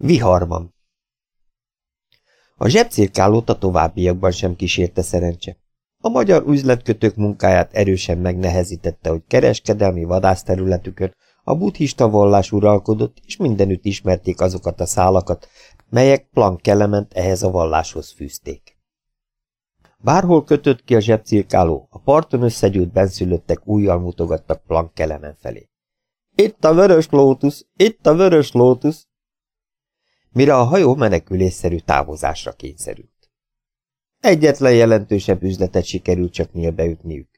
Viharban. A zsebcirkálót a továbbiakban sem kísérte szerencse. A magyar üzletkötők munkáját erősen megnehezítette, hogy kereskedelmi vadászterületükön a buddhista vallás uralkodott, és mindenütt ismerték azokat a szálakat, melyek Planck kelement ehhez a valláshoz fűzték. Bárhol kötött ki a zsebcirkáló, a parton összegyűlt benszülöttek újjal mutogattak Planck felé. Itt a vörös lótusz, itt a vörös lótusz! Mire a hajó menekülésszerű távozásra kényszerült. Egyetlen jelentősebb üzletet sikerült csak nyílbeütniük.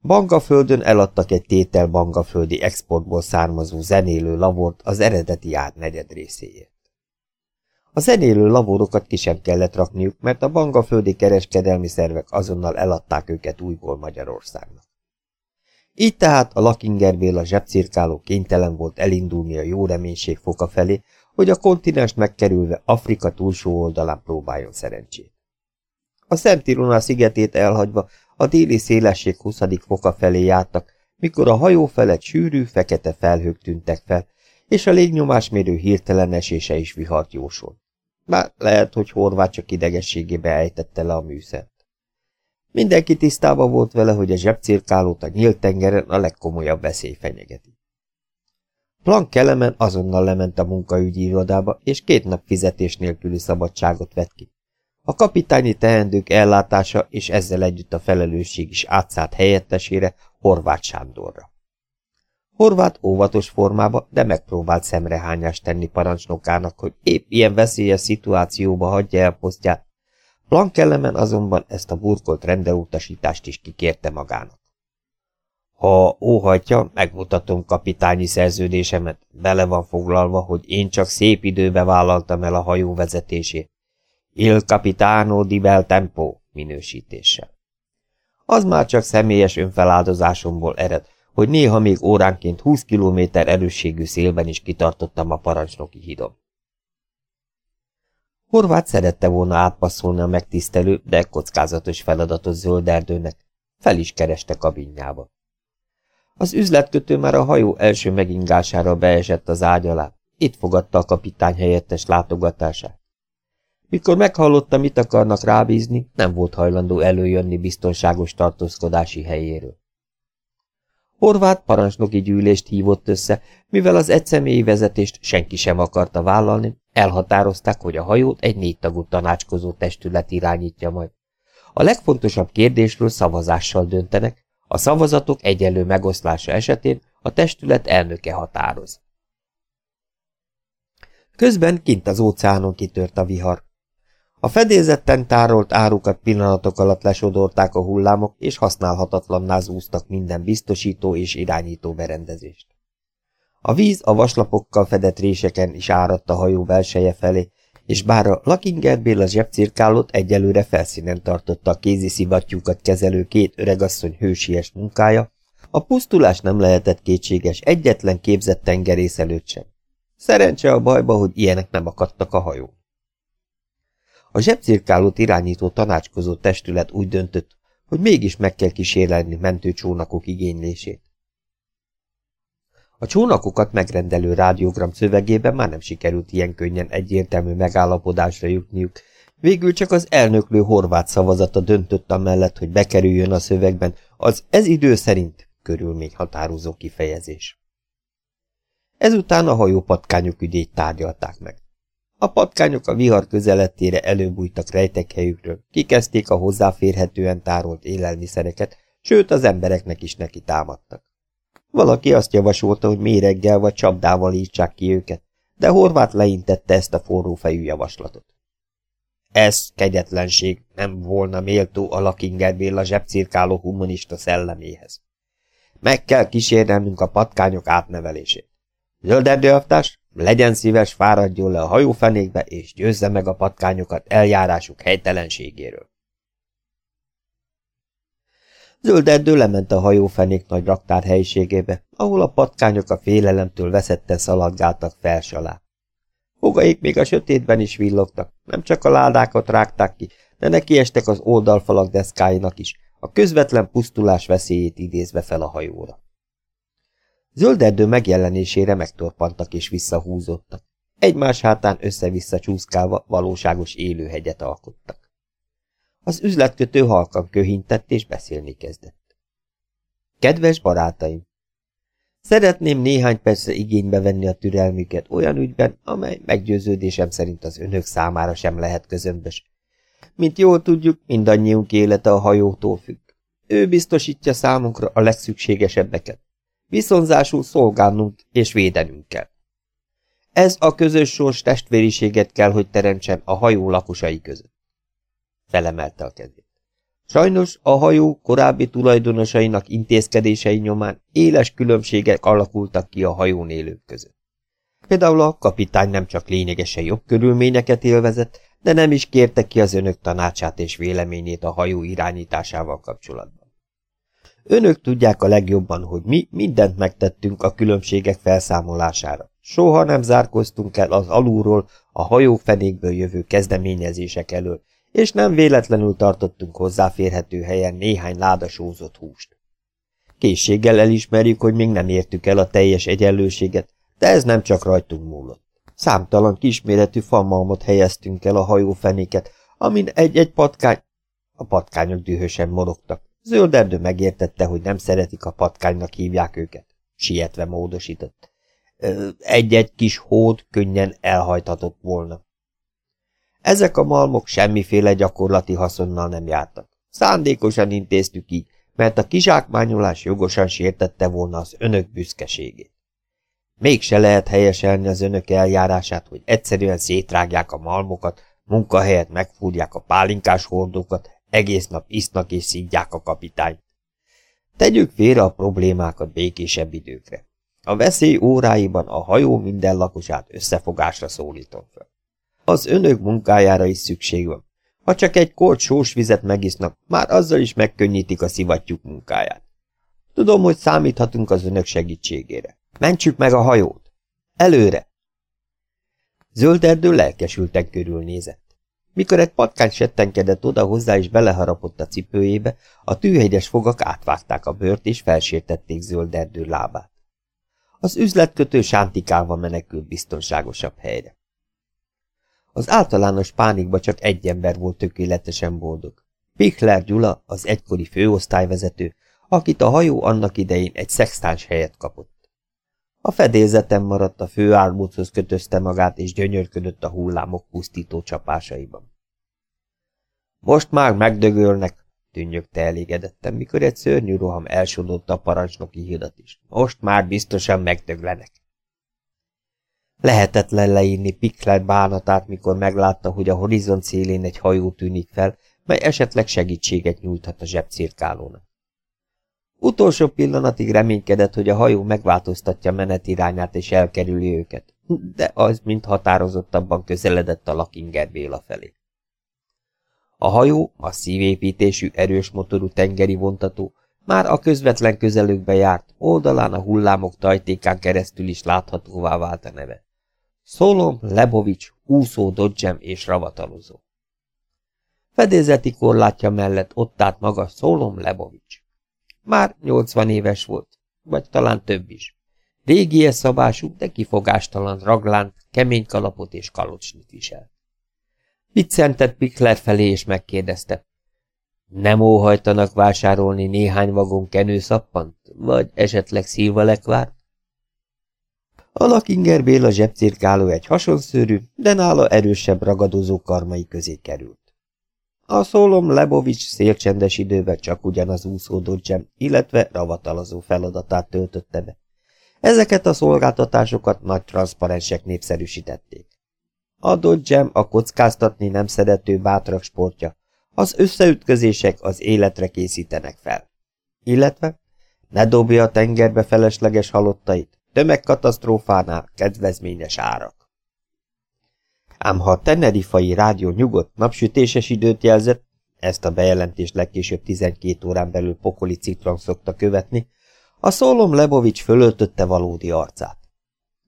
Bangaföldön eladtak egy tétel bangaföldi exportból származó zenélő lavort az eredeti ár negyed részéért. A zenélő lavorokat ki sem kellett rakniuk, mert a bangaföldi kereskedelmi szervek azonnal eladták őket újból Magyarországnak. Így tehát a Lakingerbél a zsebcirkáló kénytelen volt elindulni a jó reménység foka felé, hogy a kontinens megkerülve Afrika túlsó oldalán próbáljon szerencsét. A Szent Irona szigetét elhagyva a déli szélesség 20. foka felé jártak, mikor a hajó felett sűrű, fekete felhők tűntek fel, és a légnyomásmérő hirtelen esése is vihart jósol. Bár lehet, hogy Horváth csak idegességébe ejtette le a műszert. Mindenki tisztában volt vele, hogy a zsebcirkálót a nyílt tengeren a legkomolyabb veszély fenyegeti. Plank Kelemen azonnal lement a munkaügyi irodába, és két nap fizetés nélküli szabadságot vett ki. A kapitányi teendők ellátása és ezzel együtt a felelősség is átszállt helyettesére Horváth Sándorra. Horváth óvatos formába, de megpróbált szemrehányást tenni parancsnokának, hogy épp ilyen veszélyes szituációba hagyja el posztját. Plankellemen azonban ezt a burkolt rendelutasítást is kikérte magának. Ha óhatja, megmutatom kapitányi szerződésemet, bele van foglalva, hogy én csak szép időbe vállaltam el a hajó vezetését. Il Capitano di Bel Tempo minősítéssel. Az már csak személyes önfeláldozásomból ered, hogy néha még óránként 20 kilométer erősségű szélben is kitartottam a parancsnoki hidon. Horváth szerette volna átpasszolni a megtisztelő, de kockázatos feladatos zöld erdőnek. Fel is kereste kabinjába. Az üzletkötő már a hajó első megingására beesett az ágy alá. Itt fogadta a kapitány helyettes látogatását. Mikor meghallotta, mit akarnak rábízni, nem volt hajlandó előjönni biztonságos tartózkodási helyéről. Horváth parancsnoki gyűlést hívott össze, mivel az egyszemélyi vezetést senki sem akarta vállalni, elhatározták, hogy a hajót egy négy tagú tanácskozó testület irányítja majd. A legfontosabb kérdésről szavazással döntenek, a szavazatok egyenlő megoszlása esetén a testület elnöke határoz. Közben kint az óceánon kitört a vihar. A fedélzetten tárolt árukat pillanatok alatt lesodorták a hullámok, és használhatatlanná zúztak minden biztosító és irányító berendezést. A víz a vaslapokkal fedett réseken is áradt a hajó belseje felé, és bár a Lakinger Béla zsebcirkálót egyelőre felszínen tartotta a kézi szivattyúkat kezelő két öregasszony hősies munkája, a pusztulás nem lehetett kétséges egyetlen képzett tengerész előtt sem. Szerencse a bajba, hogy ilyenek nem akadtak a hajó. A zsebcirkálót irányító tanácskozó testület úgy döntött, hogy mégis meg kell kísérelni mentőcsónakok igénylését. A csónakokat megrendelő rádiógram szövegében már nem sikerült ilyen könnyen egyértelmű megállapodásra jutniuk, végül csak az elnöklő horvát szavazata döntött amellett, hogy bekerüljön a szövegben az ez idő szerint körülmény határozó kifejezés. Ezután a hajópatkányok ügyét tárgyalták meg. A patkányok a vihar közelettére előbújtak rejtek helyükről, kikezdték a hozzáférhetően tárolt élelmiszereket, sőt az embereknek is neki támadtak. Valaki azt javasolta, hogy méreggel vagy csapdával írtsák ki őket, de Horváth leintette ezt a forrófejű javaslatot. Ez kegyetlenség nem volna méltó a Lakinger Béla zsebcirkáló humanista szelleméhez. Meg kell kísérnünk a patkányok átnevelését. Zölderdőaftás, legyen szíves, fáradjon le a hajófenékbe, és győzze meg a patkányokat eljárásuk helytelenségéről. Zöld lement a hajófenék nagy raktár helyiségébe, ahol a patkányok a félelemtől veszetten szaladgáltak fels alá. Fogaik még a sötétben is villogtak, nem csak a ládákat rágták ki, de nekiestek az oldalfalak deszkáinak is, a közvetlen pusztulás veszélyét idézve fel a hajóra. Zöld erdő megjelenésére megtorpantak és visszahúzódtak. egymás hátán össze-vissza csúszkálva valóságos élőhegyet alkottak. Az üzletkötő halkan köhintett és beszélni kezdett. Kedves barátaim! Szeretném néhány percre igénybe venni a türelmüket olyan ügyben, amely meggyőződésem szerint az önök számára sem lehet közömbös. Mint jól tudjuk, mindannyiunk élete a hajótól függ. Ő biztosítja számunkra a legszükségesebbeket. Viszonzásul szolgálnunk és védenünk kell. Ez a közös sors testvériséget kell, hogy teremtsen a hajó lakosai között. Felemelte a kezét. Sajnos a hajó korábbi tulajdonosainak intézkedései nyomán éles különbségek alakultak ki a hajón élők között. Például a kapitány nem csak lényegesen jobb körülményeket élvezett, de nem is kérte ki az önök tanácsát és véleményét a hajó irányításával kapcsolatban. Önök tudják a legjobban, hogy mi mindent megtettünk a különbségek felszámolására. Soha nem zárkoztunk el az alulról a hajófenékből jövő kezdeményezések elől, és nem véletlenül tartottunk hozzáférhető helyen néhány ládasózott húst. Készséggel elismerjük, hogy még nem értük el a teljes egyenlőséget, de ez nem csak rajtunk múlott. Számtalan kisméretű famalmot helyeztünk el a hajófenéket, amin egy-egy patkány... A patkányok dühösen morogtak. Zöld erdő megértette, hogy nem szeretik a patkánynak hívják őket. Sietve módosított. Egy-egy kis hód könnyen elhajthatott volna. Ezek a malmok semmiféle gyakorlati haszonnal nem jártak. Szándékosan intéztük így, mert a kizsákmányolás jogosan sértette volna az önök büszkeségét. Mégse lehet helyeselni az önök eljárását, hogy egyszerűen szétrágják a malmokat, munkahelyet megfúrják a pálinkás hordókat, egész nap isznak és szídják a kapitányt. Tegyük félre a problémákat békésebb időkre. A veszély óráiban a hajó minden lakosát összefogásra szólítom fel. Az önök munkájára is szükség van. Ha csak egy kolt sós vizet megisznak, már azzal is megkönnyítik a szivattyúk munkáját. Tudom, hogy számíthatunk az önök segítségére. Mentsük meg a hajót! Előre! Zöld erdő lelkesülten körülnézett. Mikor egy patkány settenkedett oda hozzá és beleharapott a cipőjébe, a tűhegyes fogak átvágták a bőrt és felsértették zöld erdő lábát. Az üzletkötő sántikálva menekült biztonságosabb helyre. Az általános pánikba csak egy ember volt tökéletesen boldog. Pichler Gyula, az egykori főosztályvezető, akit a hajó annak idején egy szextáns helyet kapott. A fedélzeten maradt a főármóchoz kötözte magát, és gyönyörködött a hullámok pusztító csapásaiban. Most már megdögölnek, tűnnyögte elégedetten, mikor egy szörnyű roham elsodott a parancsnoki hidat is. Most már biztosan megdöglenek. Lehetetlen leírni Pikler bánatát, mikor meglátta, hogy a horizont szélén egy hajó tűnik fel, mely esetleg segítséget nyújthat a zsebcirkálónak. Utolsó pillanatig reménykedett, hogy a hajó megváltoztatja menetirányát és elkerüli őket, de az mind határozottabban közeledett a Lakinger Béla felé. A hajó, masszív építésű, erős motorú tengeri vontató, már a közvetlen közelükbe járt, oldalán a hullámok tajtékán keresztül is láthatóvá vált a neve. Szolom, Lebovics, úszó, dodgem és ravatalozó. Fedélzeti korlátja mellett ott állt maga Szolom Lebovics. Már 80 éves volt, vagy talán több is. Régi szabású, de kifogástalan raglánt, kemény kalapot és kalocsnit visel. Viccentett Pikler felé és megkérdezte. Nem óhajtanak vásárolni néhány vagon kenőszappant, vagy esetleg szilvalekvárt? A Lakinger Béla zsebcirkáló egy hasonszőrű, de nála erősebb ragadozó karmai közé került. A szólom Lebovics szélcsendes időben csak ugyanaz úszó dodgem, illetve ravatalazó feladatát töltötte be. Ezeket a szolgáltatásokat nagy transzparensek népszerűsítették. A dodgem a kockáztatni nem szerető bátrak sportja, az összeütközések az életre készítenek fel. Illetve ne dobja a tengerbe felesleges halottait, Tömegkatasztrófánál kedvezményes árak. Ám ha a tenerifai rádió nyugodt, napsütéses időt jelzett, ezt a bejelentést legkésőbb 12 órán belül pokoli citron szokta követni, a Szolom Lebovics fölöltötte valódi arcát.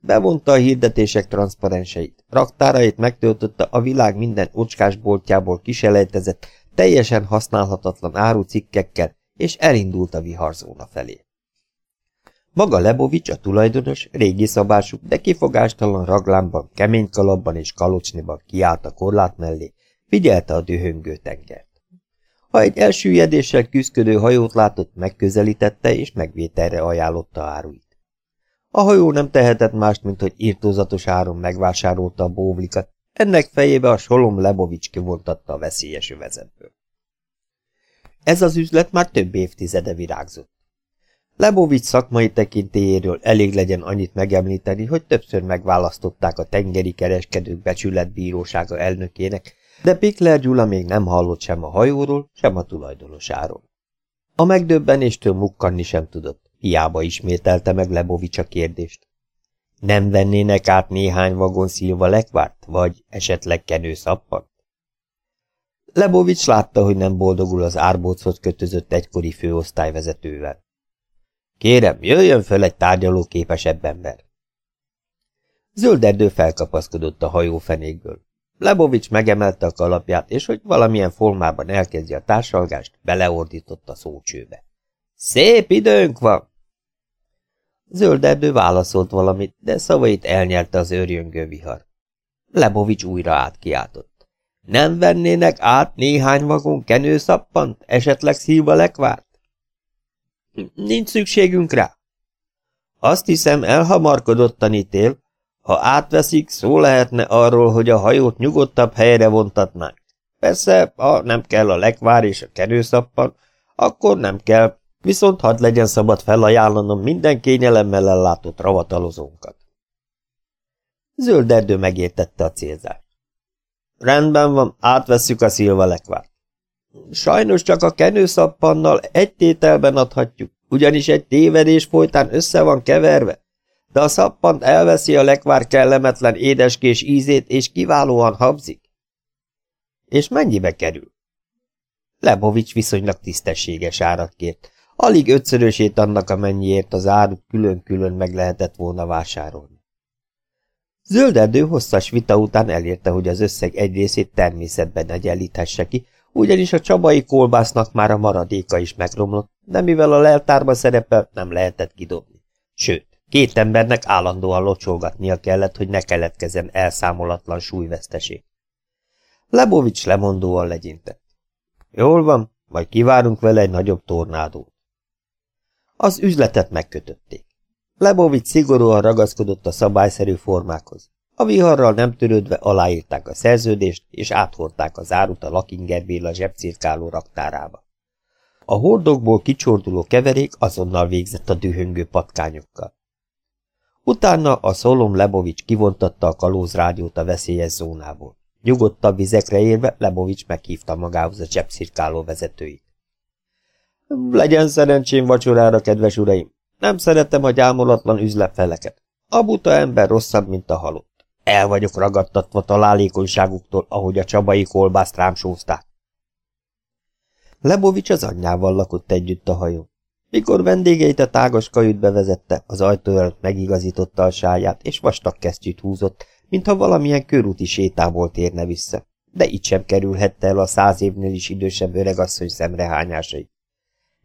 Bevonta a hirdetések transzparenseit, raktárait megtöltötte a világ minden ocskás boltjából kiselejtezett, teljesen használhatatlan árucikkekkel, és elindult a viharzóna felé. Maga Lebovics, a tulajdonos, régi szabású, de kifogástalan raglámban, kemény kalapban és kalocsniban kiállt a korlát mellé, figyelte a dühöngő tengert. Ha egy elsüllyedéssel küzdködő hajót látott, megközelítette és megvételre ajánlotta áruit. A hajó nem tehetett mást, mint hogy írtózatos áron megvásárolta a bóvlikat, ennek fejébe a Solom Lebovics kivontatta a veszélyes övezetből. Ez az üzlet már több évtizede virágzott. Lebovics szakmai tekintélyéről elég legyen annyit megemlíteni, hogy többször megválasztották a tengeri kereskedők becsületbírósága elnökének, de Pikler Gyula még nem hallott sem a hajóról, sem a tulajdonosáról. A megdöbbenéstől mukkanni sem tudott, hiába ismételte meg Lebovics a kérdést. Nem vennének át néhány vagon szilva lekvárt, vagy esetleg kenő szappant? Lebovics látta, hogy nem boldogul az árbócot kötözött egykori főosztályvezetővel. Kérem, jöjjön föl egy tárgyalóképesebb ember. Zölderdő felkapaszkodott a hajófenékből. Lebovics megemelte a kalapját, és hogy valamilyen formában elkezdje a társalgást, beleordított a szócsőbe. Szép időnk van! Zölderdő válaszolt valamit, de szavait elnyelte az őrjöngő vihar. Lebovics újra átkiáltott. Nem vennének át néhány vagon kenőszappant, esetleg szíva lekvárt? Nincs szükségünk rá. Azt hiszem, elhamarkodott a nitél. Ha átveszik, szó lehetne arról, hogy a hajót nyugodtabb helyre vontatnánk. Persze, ha nem kell a lekvár és a kenőszappan, akkor nem kell, viszont hadd legyen szabad felajánlanom minden kényelemmel ellátott ravatalozónkat. Zöld erdő megértette a célzást. Rendben van, átvesszük a szilva lekvárt. Sajnos csak a kenőszappannal egy tételben adhatjuk, ugyanis egy tévedés folytán össze van keverve, de a szappant elveszi a lekvár kellemetlen édeskés ízét, és kiválóan habzik. És mennyibe kerül? Lebovics viszonylag tisztességes árat kért, alig ötszörösét annak, amennyiért az árut külön-külön meg lehetett volna vásárolni. Zölderdő hosszas vita után elérte, hogy az összeg egy részét természetben egyenlíthesse ki, ugyanis a csabai kolbásznak már a maradéka is megromlott, de mivel a leltárba szerepelt, nem lehetett kidobni. Sőt, két embernek állandóan locsolgatnia kellett, hogy ne keletkezzen elszámolatlan súlyveszteség. Lebovics lemondóan legyintett. Jól van, majd kivárunk vele egy nagyobb tornádót. Az üzletet megkötötték. Lebovics szigorúan ragaszkodott a szabályszerű formákhoz. A viharral nem törődve aláírták a szerződést, és áthordták az árut a Lakinger Béla zsebcirkáló raktárába. A hordokból kicsorduló keverék azonnal végzett a dühöngő patkányokkal. Utána a Szolom Lebovics kivontatta a kalózrádiót a veszélyes zónából. Nyugodtabb vizekre érve Lebovics meghívta magához a zsebcirkáló vezetőit. Legyen szerencsém vacsorára, kedves uraim! Nem szeretem a gyámolatlan üzletfeleket. A buta ember rosszabb, mint a halott. El vagyok ragadtatva találékonyságuktól, ahogy a csabai kolbászt rám sózták. Lebovics az anyjával lakott együtt a hajón. Mikor vendégeit a tágas kajütbe vezette, az ajtó előtt megigazította a sáját, és vastag kesztyűt húzott, mintha valamilyen körúti sétából térne vissza, de így sem kerülhette el a száz évnél is idősebb öregasszony szemrehányásai.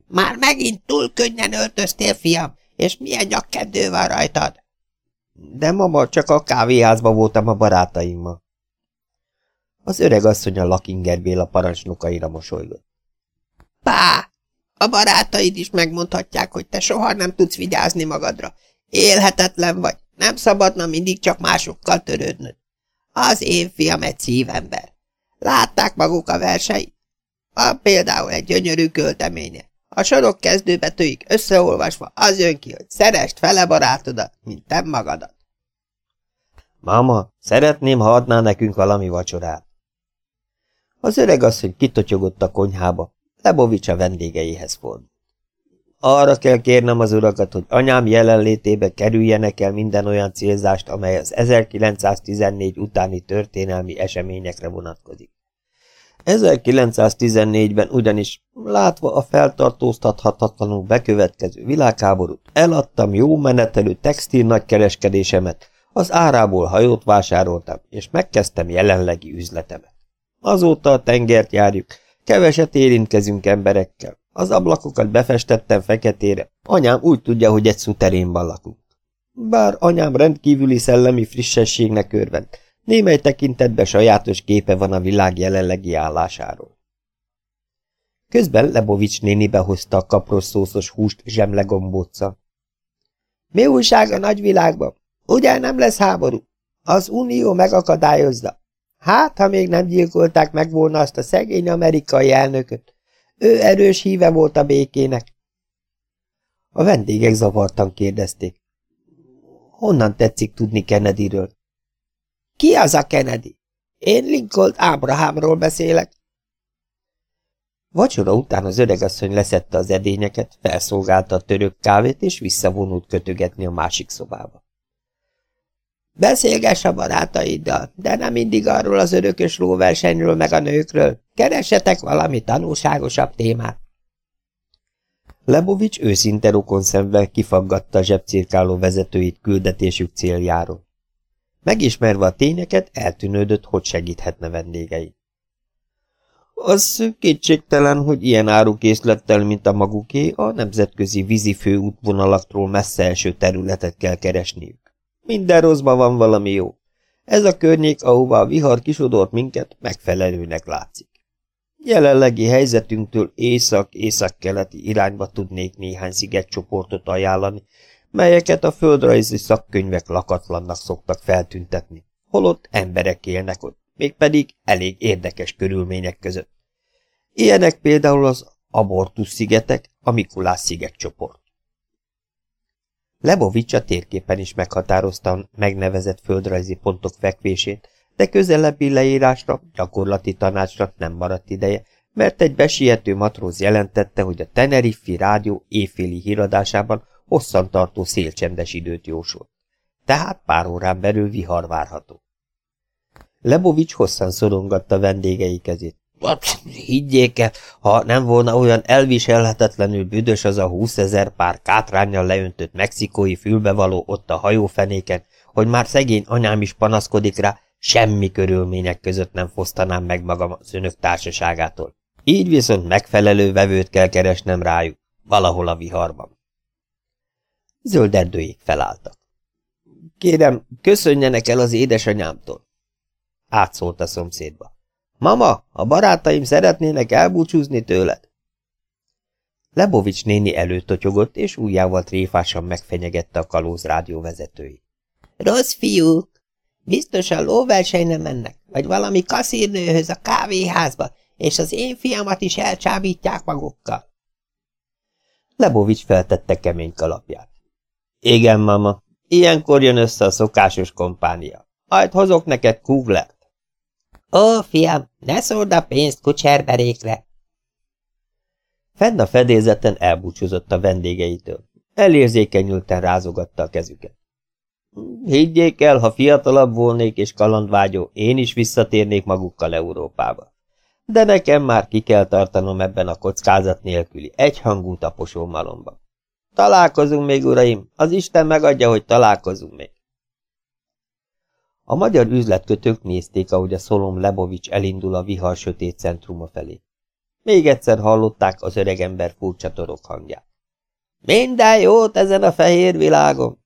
Már megint túl könnyen öltöztél, fiam, és milyen nyakkendő van rajtad? De mama, csak a kávéházban voltam a barátaimmal. Az öreg asszony a Lakinger Béla parancsnokaira mosolygott. Pá! A barátaid is megmondhatják, hogy te soha nem tudsz vigyázni magadra. Élhetetlen vagy, nem szabadna mindig csak másokkal törődnöd. Az én fiam egy szívember. Látták maguk a verseit? Van például egy gyönyörű költeménye. A sorok kezdőbetűik összeolvasva az jön ki, hogy szerest fele barátodat, mint te magadat. Mama, szeretném, ha adná nekünk valami vacsorát. Az öreg asszony kitotyogott a konyhába, Lebovics a vendégeihez fordult. Arra kell kérnem az urakat, hogy anyám jelenlétébe kerüljenek el minden olyan célzást, amely az 1914 utáni történelmi eseményekre vonatkozik. 1914-ben ugyanis, látva a feltartóztathatatlanul bekövetkező világháborút, eladtam jó menetelő textil nagykereskedésemet, az árából hajót vásároltam, és megkezdtem jelenlegi üzletemet. Azóta a tengert járjuk, keveset érintkezünk emberekkel, Az ablakokat befestettem feketére. Anyám úgy tudja, hogy egy szuterénban lakunk. Bár anyám rendkívüli szellemi frissességnek örvend, némely tekintetben sajátos képe van a világ jelenlegi állásáról. Közben Lebovics néni behozta a kapros szószos húst zsemlegombóccal. Mi újság a nagyvilágban? Ugye nem lesz háború? Az Unió megakadályozza. Hát, ha még nem gyilkolták meg volna azt a szegény amerikai elnököt. Ő erős híve volt a békének. A vendégek zavartan kérdezték. Honnan tetszik tudni Kennedyről? Ki az a Kennedy? Én Lincoln Abrahamról beszélek. Vacsora után az öregasszony leszette az edényeket, felszolgálta a török kávét, és visszavonult kötögetni a másik szobába. Beszélgess a barátaiddal, de nem mindig arról az örökös lóversenyről meg a nőkről. Keressetek valami tanulságosabb témát. Lebovics őszinte rokonszemvel kifaggatta a zsebcirkáló vezetőit küldetésük céljáról. Megismerve a tényeket, eltűnődött, hogy segíthetne vendégei. Az kétségtelen, hogy ilyen árukészlettel, mint a maguké, a nemzetközi vízi főútvonalaktól messze első területet kell keresniük. Minden rosszban van valami jó. Ez a környék, ahová a vihar kisodort minket, megfelelőnek látszik. Jelenlegi helyzetünktől észak-észak-keleti irányba tudnék néhány szigetcsoportot ajánlani, melyeket a földrajzi szakkönyvek lakatlannak szoktak feltüntetni, holott emberek élnek ott, mégpedig elég érdekes körülmények között. Ilyenek például az Abortus szigetek, a Mikulás szigetcsoport. Lebovics a térképen is meghatározta a megnevezett földrajzi pontok fekvését, de közelebbi leírásra, gyakorlati tanácsra nem maradt ideje, mert egy besiető matróz jelentette, hogy a Teneriffi rádió éjféli híradásában hosszantartó szélcsendes időt jósolt. Tehát pár órán belül vihar várható. Lebovics hosszan szorongatta vendégei kezét. Higgyék el, ha nem volna olyan elviselhetetlenül büdös az a húszezer pár kátrányjal leöntött mexikói fülbevaló ott a hajófenéken, hogy már szegény anyám is panaszkodik rá, semmi körülmények között nem fosztanám meg magam az önök társaságától. Így viszont megfelelő vevőt kell keresnem rájuk, valahol a viharban. Zöld erdőjék felálltak. Kérem, köszönjenek el az édesanyámtól. Átszólt a szomszédba. Mama, a barátaim szeretnének elbúcsúzni tőled. Lebovics néni előtotyogott, és ujjával tréfásan megfenyegette a kalóz rádió vezetői. Rossz fiúk! Biztosan lóversenyre mennek, vagy valami kaszírnőhöz a kávéházba, és az én fiamat is elcsábítják magukkal. Lebovics feltette kemény kalapját. Igen, mama, ilyenkor jön össze a szokásos kompánia. Majd hozok neked kuglert. Ó, fiam, ne szóld a pénzt kucserberékre! Fenn a fedélzeten elbúcsúzott a vendégeitől. Elérzékenyülten rázogatta a kezüket. Higgyék el, ha fiatalabb volnék és kalandvágyó, én is visszatérnék magukkal Európába. De nekem már ki kell tartanom ebben a kockázat nélküli egyhangú taposó malomba. Találkozunk még, uraim, az Isten megadja, hogy találkozunk még. A magyar üzletkötők nézték, ahogy a Szolom Lebovics elindul a vihar sötét centruma felé. Még egyszer hallották az öregember furcsa torok hangját. Minden jót ezen a fehér világon!